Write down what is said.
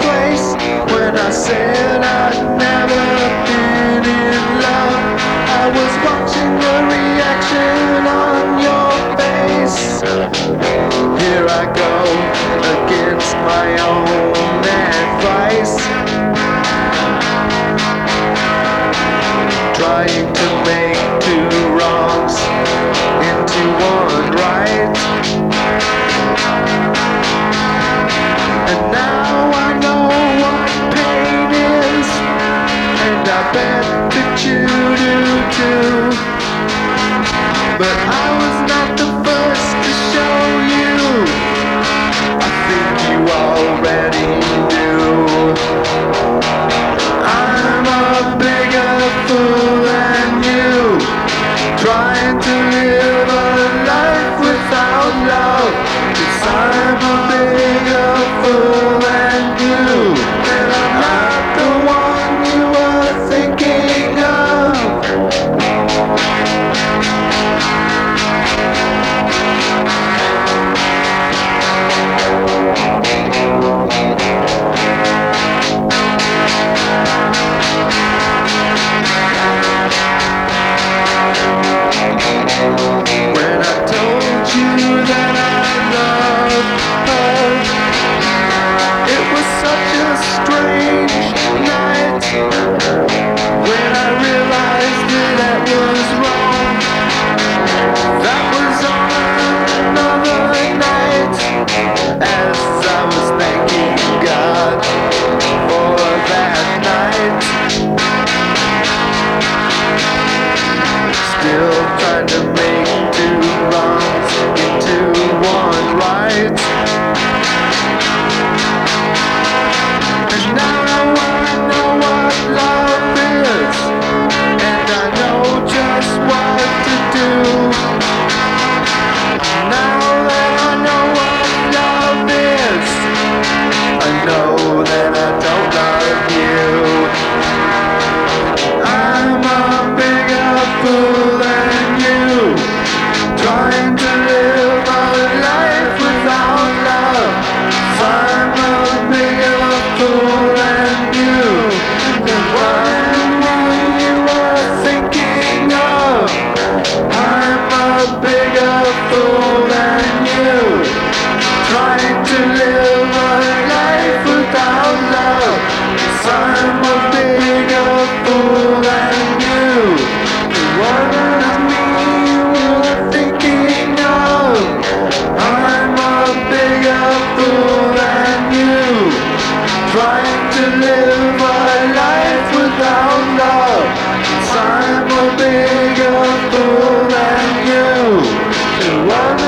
place when I said I'd never been in love. I was watching the reaction on your face. Here I go against my own. I'm a bigger fool Still world.